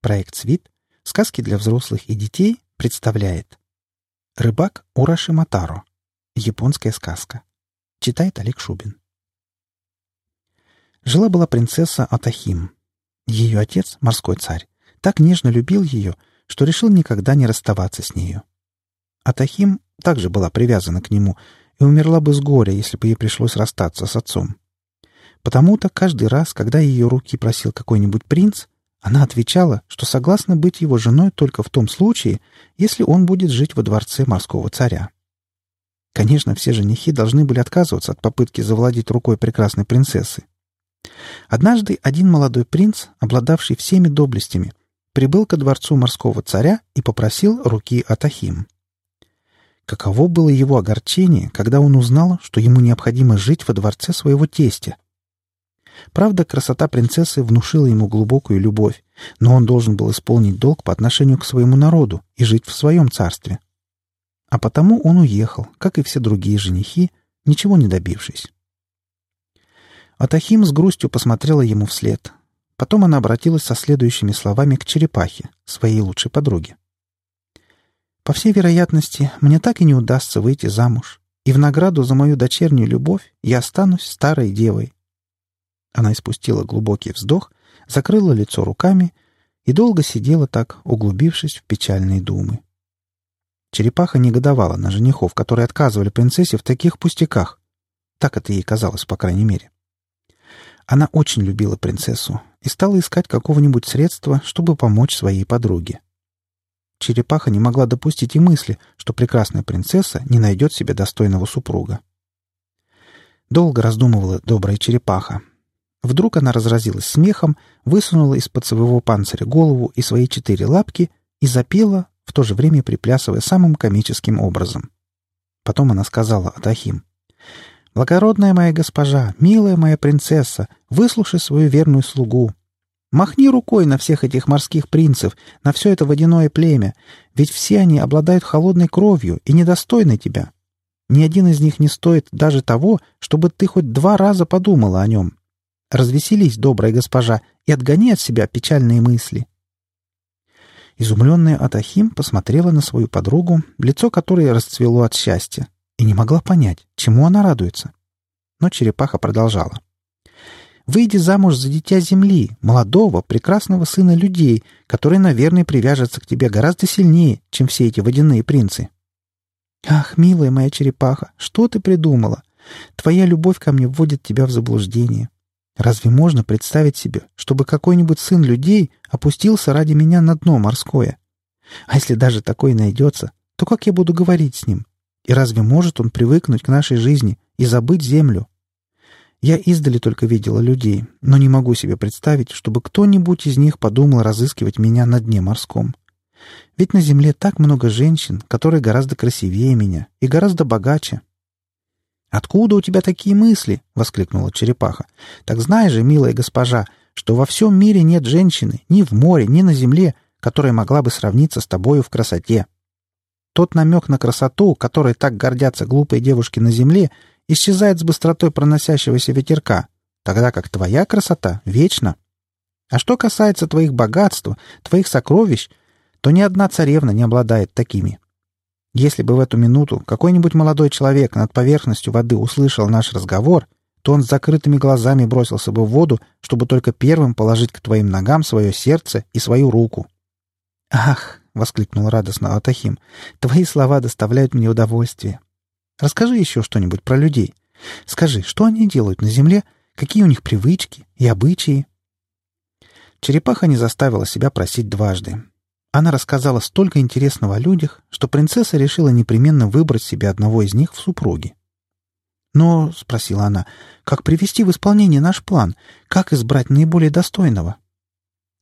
Проект «Свит. Сказки для взрослых и детей» представляет Рыбак Ураши Матаро. Японская сказка. Читает Олег Шубин. Жила-была принцесса Атахим. Ее отец, морской царь, так нежно любил ее, что решил никогда не расставаться с нею. Атахим также была привязана к нему и умерла бы с горя, если бы ей пришлось расстаться с отцом. Потому-то каждый раз, когда ее руки просил какой-нибудь принц, она отвечала, что согласна быть его женой только в том случае, если он будет жить во дворце морского царя. Конечно, все женихи должны были отказываться от попытки завладеть рукой прекрасной принцессы. Однажды один молодой принц, обладавший всеми доблестями, прибыл ко дворцу морского царя и попросил руки Атахим. Каково было его огорчение, когда он узнал, что ему необходимо жить во дворце своего тестя, Правда, красота принцессы внушила ему глубокую любовь, но он должен был исполнить долг по отношению к своему народу и жить в своем царстве. А потому он уехал, как и все другие женихи, ничего не добившись. Атахим с грустью посмотрела ему вслед. Потом она обратилась со следующими словами к черепахе, своей лучшей подруге. «По всей вероятности, мне так и не удастся выйти замуж, и в награду за мою дочернюю любовь я останусь старой девой, она испустила глубокий вздох, закрыла лицо руками и долго сидела так, углубившись в печальные думы. Черепаха негодовала на женихов, которые отказывали принцессе в таких пустяках. Так это ей казалось, по крайней мере. Она очень любила принцессу и стала искать какого-нибудь средства, чтобы помочь своей подруге. Черепаха не могла допустить и мысли, что прекрасная принцесса не найдет себе достойного супруга. Долго раздумывала добрая черепаха, Вдруг она разразилась смехом, высунула из-под своего панциря голову и свои четыре лапки и запела, в то же время приплясывая самым комическим образом. Потом она сказала Атахим. «Благородная моя госпожа, милая моя принцесса, выслушай свою верную слугу. Махни рукой на всех этих морских принцев, на все это водяное племя, ведь все они обладают холодной кровью и недостойны тебя. Ни один из них не стоит даже того, чтобы ты хоть два раза подумала о нем. Развеселись, добрая госпожа, и отгони от себя печальные мысли. Изумленная Атахим посмотрела на свою подругу, лицо которой расцвело от счастья, и не могла понять, чему она радуется. Но черепаха продолжала. «Выйди замуж за дитя земли, молодого, прекрасного сына людей, который, наверное, привяжется к тебе гораздо сильнее, чем все эти водяные принцы». «Ах, милая моя черепаха, что ты придумала? Твоя любовь ко мне вводит тебя в заблуждение. Разве можно представить себе, чтобы какой-нибудь сын людей опустился ради меня на дно морское? А если даже такой найдется, то как я буду говорить с ним? И разве может он привыкнуть к нашей жизни и забыть землю? Я издали только видела людей, но не могу себе представить, чтобы кто-нибудь из них подумал разыскивать меня на дне морском. Ведь на земле так много женщин, которые гораздо красивее меня и гораздо богаче. «Откуда у тебя такие мысли?» — воскликнула черепаха. «Так знай же, милая госпожа, что во всем мире нет женщины, ни в море, ни на земле, которая могла бы сравниться с тобою в красоте. Тот намек на красоту, которой так гордятся глупые девушки на земле, исчезает с быстротой проносящегося ветерка, тогда как твоя красота вечна. А что касается твоих богатств, твоих сокровищ, то ни одна царевна не обладает такими. Если бы в эту минуту какой-нибудь молодой человек над поверхностью воды услышал наш разговор, то он с закрытыми глазами бросился бы в воду, чтобы только первым положить к твоим ногам свое сердце и свою руку. «Ах!» — воскликнул радостно Атахим. «Твои слова доставляют мне удовольствие. Расскажи еще что-нибудь про людей. Скажи, что они делают на земле, какие у них привычки и обычаи?» Черепаха не заставила себя просить дважды. Она рассказала столько интересного о людях, что принцесса решила непременно выбрать себе одного из них в супруги. «Но», — спросила она, — «как привести в исполнение наш план? Как избрать наиболее достойного?»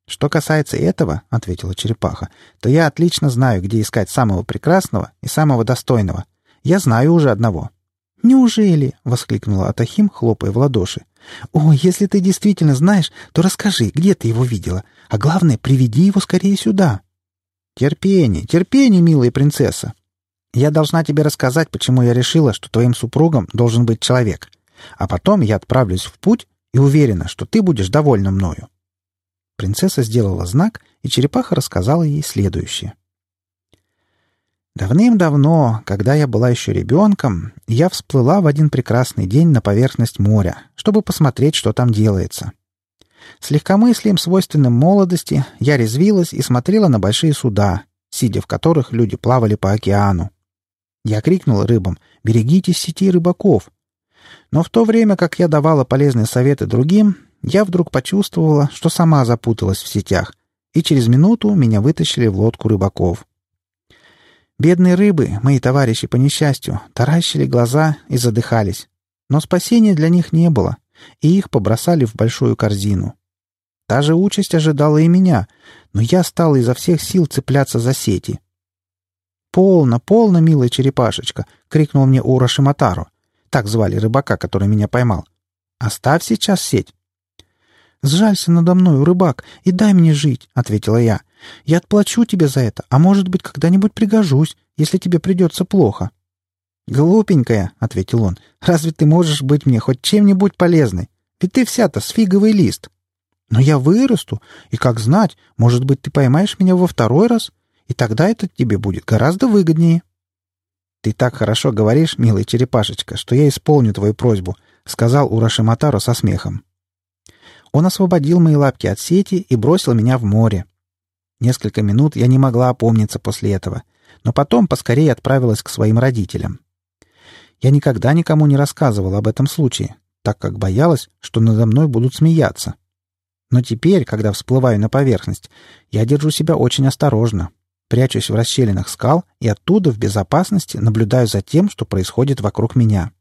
«Что касается этого», — ответила черепаха, — «то я отлично знаю, где искать самого прекрасного и самого достойного. Я знаю уже одного». «Неужели?» — воскликнула Атахим, хлопая в ладоши. «О, если ты действительно знаешь, то расскажи, где ты его видела, а главное, приведи его скорее сюда». «Терпение, терпение, милая принцесса. Я должна тебе рассказать, почему я решила, что твоим супругом должен быть человек. А потом я отправлюсь в путь и уверена, что ты будешь довольна мною». Принцесса сделала знак, и черепаха рассказала ей следующее. Давным-давно, когда я была еще ребенком, я всплыла в один прекрасный день на поверхность моря, чтобы посмотреть, что там делается. С легкомыслием, свойственным молодости, я резвилась и смотрела на большие суда, сидя в которых люди плавали по океану. Я крикнула рыбам «Берегитесь сети рыбаков!» Но в то время, как я давала полезные советы другим, я вдруг почувствовала, что сама запуталась в сетях, и через минуту меня вытащили в лодку рыбаков. Бедные рыбы, мои товарищи по несчастью, таращили глаза и задыхались. Но спасения для них не было, и их побросали в большую корзину. Та же участь ожидала и меня, но я стала изо всех сил цепляться за сети. «Полно, полно, милая черепашечка!» — крикнул мне Ура Шиматару. Так звали рыбака, который меня поймал. «Оставь сейчас сеть!» «Сжалься надо мной, рыбак, и дай мне жить», — ответила я. Я отплачу тебе за это, а может быть, когда-нибудь пригожусь, если тебе придется плохо». «Глупенькая», — ответил он, — «разве ты можешь быть мне хоть чем-нибудь полезной? Ведь ты вся-то с фиговый лист». «Но я вырасту, и, как знать, может быть, ты поймаешь меня во второй раз, и тогда это тебе будет гораздо выгоднее». «Ты так хорошо говоришь, милая черепашечка, что я исполню твою просьбу», — сказал Урашиматаро со смехом. Он освободил мои лапки от сети и бросил меня в море. Несколько минут я не могла опомниться после этого, но потом поскорее отправилась к своим родителям. Я никогда никому не рассказывала об этом случае, так как боялась, что надо мной будут смеяться. Но теперь, когда всплываю на поверхность, я держу себя очень осторожно, прячусь в расщелинах скал и оттуда в безопасности наблюдаю за тем, что происходит вокруг меня.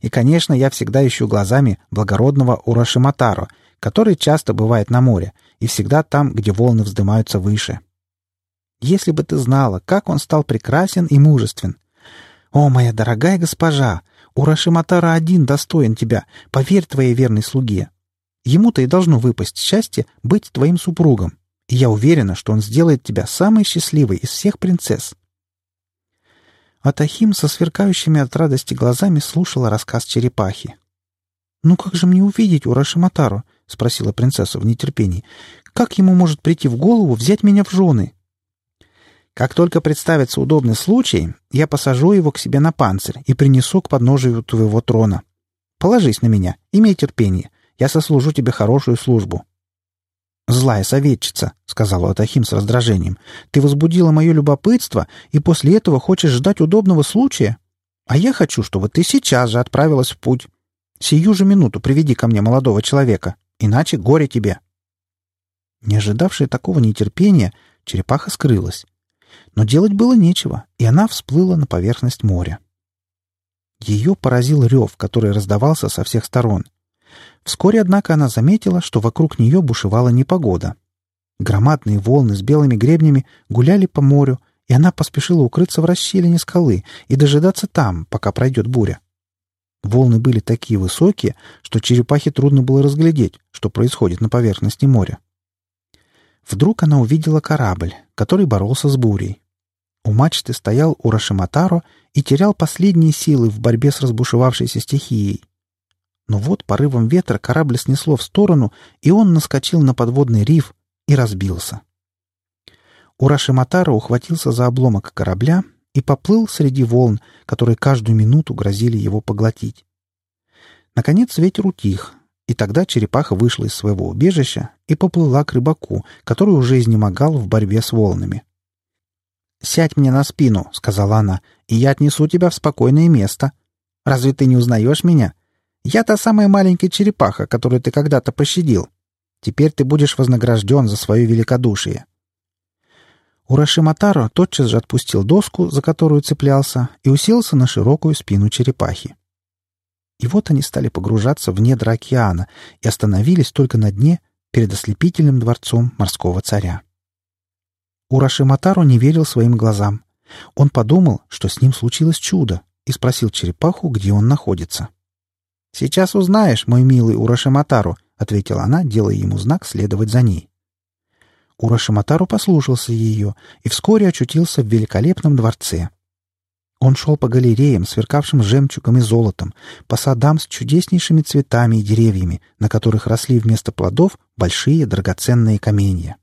И, конечно, я всегда ищу глазами благородного Урашиматаро, который часто бывает на море, и всегда там, где волны вздымаются выше. Если бы ты знала, как он стал прекрасен и мужествен. О, моя дорогая госпожа, Урашиматара один достоин тебя, поверь твоей верной слуге. Ему-то и должно выпасть счастье быть твоим супругом, и я уверена, что он сделает тебя самой счастливой из всех принцесс. Атахим со сверкающими от радости глазами слушала рассказ черепахи. «Ну как же мне увидеть Урашиматару? — спросила принцесса в нетерпении. «Как ему может прийти в голову взять меня в жены?» «Как только представится удобный случай, я посажу его к себе на панцирь и принесу к подножию твоего трона. Положись на меня, имей терпение, я сослужу тебе хорошую службу». «Злая советчица», — сказала Атахим с раздражением, — «ты возбудила мое любопытство и после этого хочешь ждать удобного случая? А я хочу, чтобы ты сейчас же отправилась в путь. Сию же минуту приведи ко мне молодого человека». Иначе горе тебе!» Не ожидавшая такого нетерпения, черепаха скрылась. Но делать было нечего, и она всплыла на поверхность моря. Ее поразил рев, который раздавался со всех сторон. Вскоре, однако, она заметила, что вокруг нее бушевала непогода. Громадные волны с белыми гребнями гуляли по морю, и она поспешила укрыться в расщелине скалы и дожидаться там, пока пройдет буря. Волны были такие высокие, что черепахе трудно было разглядеть, что происходит на поверхности моря. Вдруг она увидела корабль, который боролся с бурей. У мачты стоял Урашиматаро и терял последние силы в борьбе с разбушевавшейся стихией. Но вот порывом ветра корабль снесло в сторону, и он наскочил на подводный риф и разбился. Урашиматаро ухватился за обломок корабля и поплыл среди волн, которые каждую минуту грозили его поглотить. Наконец ветер утих, и тогда черепаха вышла из своего убежища и поплыла к рыбаку, который уже изнемогал в борьбе с волнами. «Сядь мне на спину», — сказала она, — «и я отнесу тебя в спокойное место. Разве ты не узнаешь меня? Я та самая маленькая черепаха, которую ты когда-то пощадил. Теперь ты будешь вознагражден за свое великодушие». Урашиматаро тотчас же отпустил доску, за которую цеплялся, и уселся на широкую спину черепахи. И вот они стали погружаться в недра океана и остановились только на дне перед ослепительным дворцом морского царя. Урашиматаро не верил своим глазам. Он подумал, что с ним случилось чудо, и спросил черепаху, где он находится. «Сейчас узнаешь, мой милый Урашиматару», — ответила она, делая ему знак следовать за ней. Урашиматару послушался ее и вскоре очутился в великолепном дворце. Он шел по галереям, сверкавшим жемчугом и золотом, по садам с чудеснейшими цветами и деревьями, на которых росли вместо плодов большие драгоценные каменья.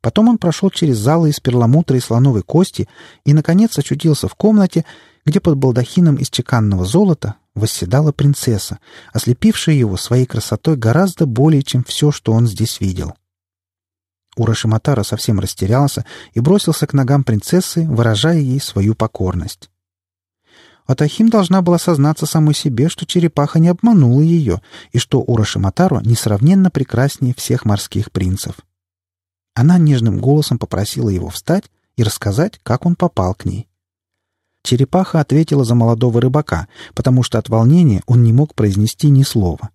Потом он прошел через залы из перламутра и слоновой кости и, наконец, очутился в комнате, где под балдахином из чеканного золота восседала принцесса, ослепившая его своей красотой гораздо более, чем все, что он здесь видел. Урашиматара совсем растерялся и бросился к ногам принцессы, выражая ей свою покорность. Атахим должна была сознаться самой себе, что черепаха не обманула ее, и что Урашиматару несравненно прекраснее всех морских принцев. Она нежным голосом попросила его встать и рассказать, как он попал к ней. Черепаха ответила за молодого рыбака, потому что от волнения он не мог произнести ни слова.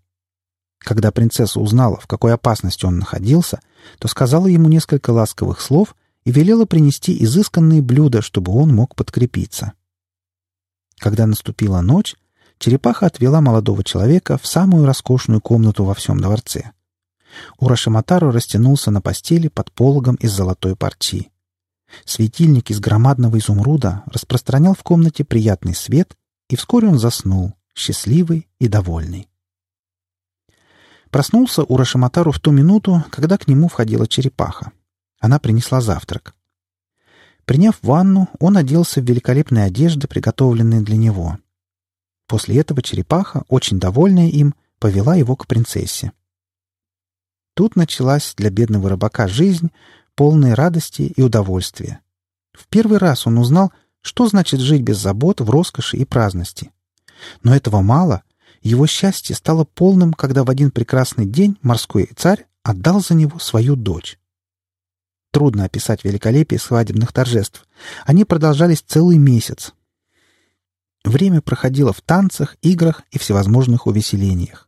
Когда принцесса узнала, в какой опасности он находился, то сказала ему несколько ласковых слов и велела принести изысканные блюда, чтобы он мог подкрепиться. Когда наступила ночь, черепаха отвела молодого человека в самую роскошную комнату во всем дворце. Урашиматару растянулся на постели под пологом из золотой парчи. Светильник из громадного изумруда распространял в комнате приятный свет, и вскоре он заснул, счастливый и довольный. Проснулся Урашиматару в ту минуту, когда к нему входила черепаха. Она принесла завтрак. Приняв ванну, он оделся в великолепные одежды, приготовленные для него. После этого черепаха, очень довольная им, повела его к принцессе. Тут началась для бедного рыбака жизнь, полная радости и удовольствия. В первый раз он узнал, что значит жить без забот в роскоши и праздности. Но этого мало, его счастье стало полным, когда в один прекрасный день морской царь отдал за него свою дочь. Трудно описать великолепие свадебных торжеств. Они продолжались целый месяц. Время проходило в танцах, играх и всевозможных увеселениях.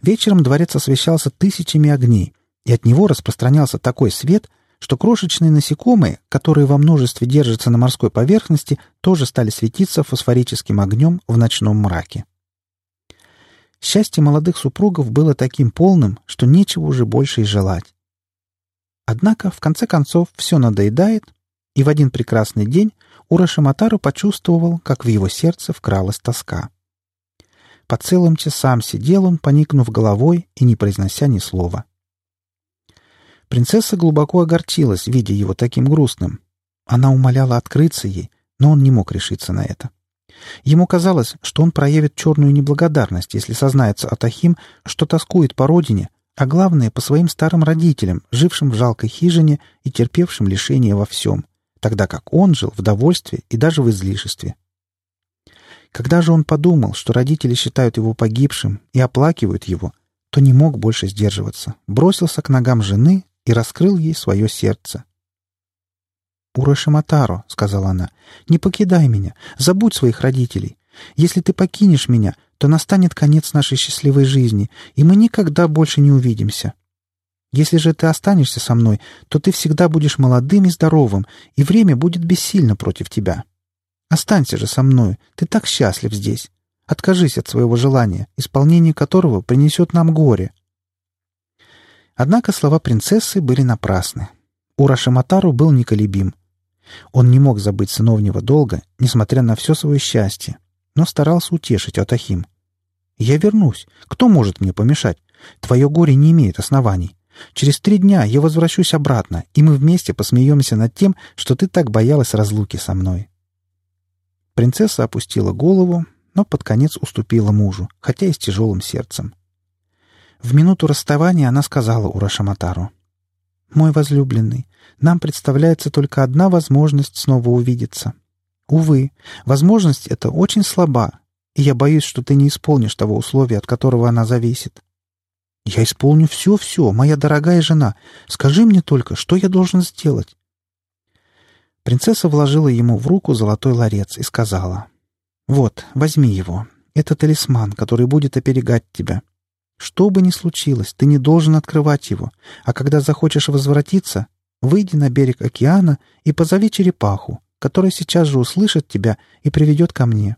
Вечером дворец освещался тысячами огней, и от него распространялся такой свет, что крошечные насекомые, которые во множестве держатся на морской поверхности, тоже стали светиться фосфорическим огнем в ночном мраке. Счастье молодых супругов было таким полным, что нечего уже больше и желать. Однако, в конце концов, все надоедает, и в один прекрасный день Урашиматару почувствовал, как в его сердце вкралась тоска. По целым часам сидел он, поникнув головой и не произнося ни слова. Принцесса глубоко огорчилась, видя его таким грустным. Она умоляла открыться ей, но он не мог решиться на это. Ему казалось, что он проявит черную неблагодарность, если сознается Атахим, что тоскует по родине, а главное, по своим старым родителям, жившим в жалкой хижине и терпевшим лишения во всем, тогда как он жил в довольстве и даже в излишестве. Когда же он подумал, что родители считают его погибшим и оплакивают его, то не мог больше сдерживаться, бросился к ногам жены и раскрыл ей свое сердце. «Урашиматаро», — сказала она, — «не покидай меня, забудь своих родителей. Если ты покинешь меня, то настанет конец нашей счастливой жизни, и мы никогда больше не увидимся. Если же ты останешься со мной, то ты всегда будешь молодым и здоровым, и время будет бессильно против тебя. Останься же со мной, ты так счастлив здесь. Откажись от своего желания, исполнение которого принесет нам горе». Однако слова принцессы были напрасны. Урашиматару был неколебим. Он не мог забыть сыновнего долга, несмотря на все свое счастье, но старался утешить Атахим. «Я вернусь. Кто может мне помешать? Твое горе не имеет оснований. Через три дня я возвращусь обратно, и мы вместе посмеемся над тем, что ты так боялась разлуки со мной». Принцесса опустила голову, но под конец уступила мужу, хотя и с тяжелым сердцем. В минуту расставания она сказала Урашаматару. «Мой возлюбленный, нам представляется только одна возможность снова увидеться. Увы, возможность эта очень слаба, и я боюсь, что ты не исполнишь того условия, от которого она зависит. Я исполню все-все, моя дорогая жена. Скажи мне только, что я должен сделать?» Принцесса вложила ему в руку золотой ларец и сказала. «Вот, возьми его. Это талисман, который будет оберегать тебя. Что бы ни случилось, ты не должен открывать его, а когда захочешь возвратиться, Выйди на берег океана и позови черепаху, которая сейчас же услышит тебя и приведет ко мне.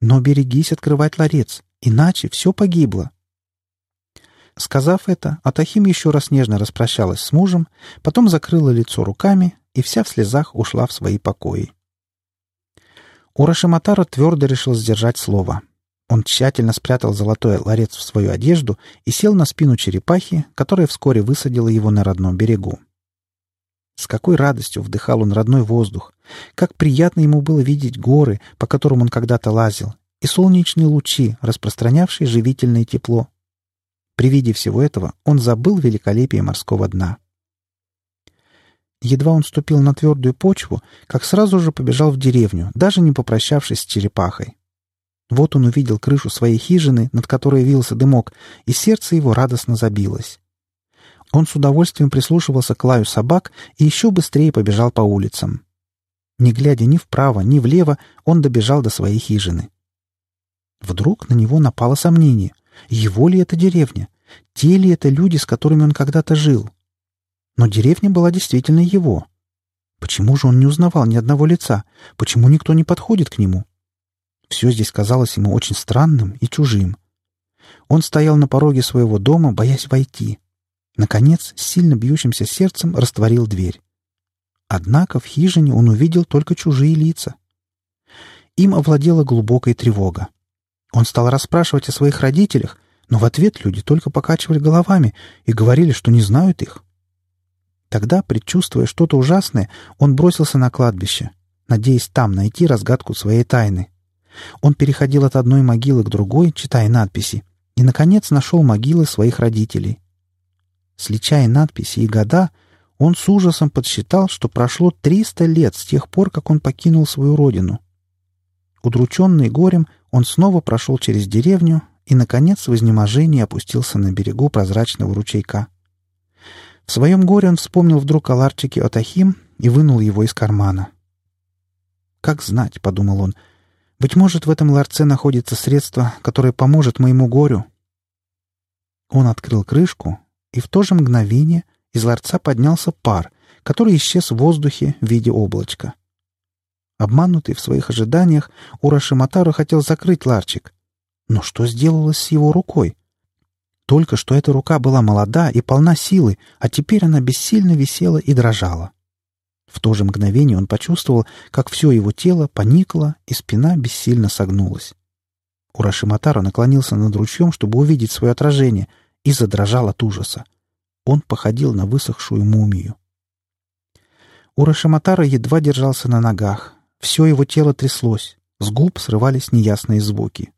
Но берегись открывать ларец, иначе все погибло. Сказав это, Атахим еще раз нежно распрощалась с мужем, потом закрыла лицо руками и вся в слезах ушла в свои покои. Урашиматаро твердо решил сдержать слово. Он тщательно спрятал золотой ларец в свою одежду и сел на спину черепахи, которая вскоре высадила его на родном берегу. С какой радостью вдыхал он родной воздух! Как приятно ему было видеть горы, по которым он когда-то лазил, и солнечные лучи, распространявшие живительное тепло. При виде всего этого он забыл великолепие морского дна. Едва он ступил на твердую почву, как сразу же побежал в деревню, даже не попрощавшись с черепахой. Вот он увидел крышу своей хижины, над которой вился дымок, и сердце его радостно забилось. Он с удовольствием прислушивался к лаю собак и еще быстрее побежал по улицам. Не глядя ни вправо, ни влево, он добежал до своей хижины. Вдруг на него напало сомнение. Его ли это деревня? Те ли это люди, с которыми он когда-то жил? Но деревня была действительно его. Почему же он не узнавал ни одного лица? Почему никто не подходит к нему? Все здесь казалось ему очень странным и чужим. Он стоял на пороге своего дома, боясь войти. Наконец, с сильно бьющимся сердцем растворил дверь. Однако в хижине он увидел только чужие лица. Им овладела глубокая тревога. Он стал расспрашивать о своих родителях, но в ответ люди только покачивали головами и говорили, что не знают их. Тогда, предчувствуя что-то ужасное, он бросился на кладбище, надеясь там найти разгадку своей тайны. Он переходил от одной могилы к другой, читая надписи, и, наконец, нашел могилы своих родителей. Сличая надписи и года, он с ужасом подсчитал, что прошло 300 лет с тех пор, как он покинул свою родину. Удрученный горем, он снова прошел через деревню и, наконец, в изнеможении опустился на берегу прозрачного ручейка. В своем горе он вспомнил вдруг о ларчике Отахим и вынул его из кармана. «Как знать», — подумал он, — «быть может, в этом ларце находится средство, которое поможет моему горю». Он открыл крышку, и в то же мгновение из ларца поднялся пар, который исчез в воздухе в виде облачка. Обманутый в своих ожиданиях, Урашиматару хотел закрыть ларчик. Но что сделалось с его рукой? Только что эта рука была молода и полна силы, а теперь она бессильно висела и дрожала. В то же мгновение он почувствовал, как все его тело поникло, и спина бессильно согнулась. Урашиматара наклонился над ручьем, чтобы увидеть свое отражение, и задрожал от ужаса. Он походил на высохшую мумию. Урашиматара едва держался на ногах. Все его тело тряслось. С губ срывались неясные звуки.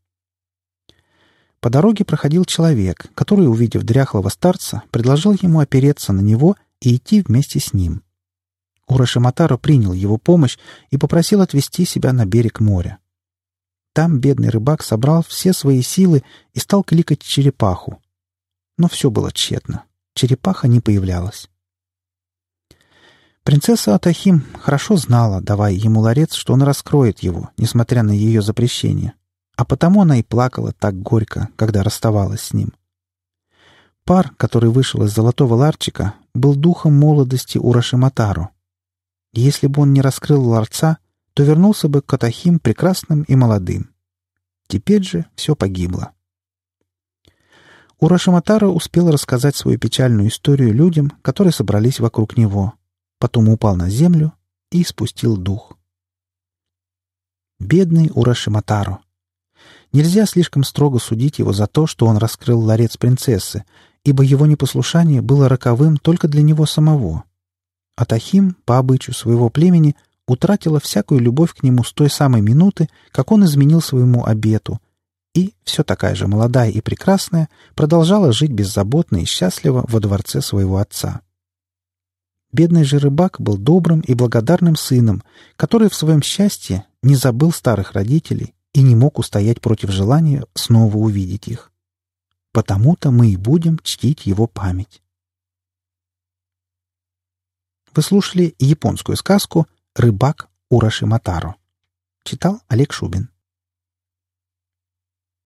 По дороге проходил человек, который, увидев дряхлого старца, предложил ему опереться на него и идти вместе с ним. Урашиматара принял его помощь и попросил отвезти себя на берег моря. Там бедный рыбак собрал все свои силы и стал кликать черепаху, но все было тщетно. Черепаха не появлялась. Принцесса Атахим хорошо знала, давая ему ларец, что он раскроет его, несмотря на ее запрещение. А потому она и плакала так горько, когда расставалась с ним. Пар, который вышел из золотого ларчика, был духом молодости Урашиматару. Если бы он не раскрыл ларца, то вернулся бы к Атахим прекрасным и молодым. Теперь же все погибло. Урашиматара успел рассказать свою печальную историю людям, которые собрались вокруг него. Потом упал на землю и спустил дух. Бедный Урашиматаро. Нельзя слишком строго судить его за то, что он раскрыл ларец принцессы, ибо его непослушание было роковым только для него самого. Атахим, по обычаю своего племени, утратила всякую любовь к нему с той самой минуты, как он изменил своему обету — и, все такая же молодая и прекрасная, продолжала жить беззаботно и счастливо во дворце своего отца. Бедный же рыбак был добрым и благодарным сыном, который в своем счастье не забыл старых родителей и не мог устоять против желания снова увидеть их. Потому-то мы и будем чтить его память. Вы слушали японскую сказку «Рыбак Урашиматаро». Читал Олег Шубин.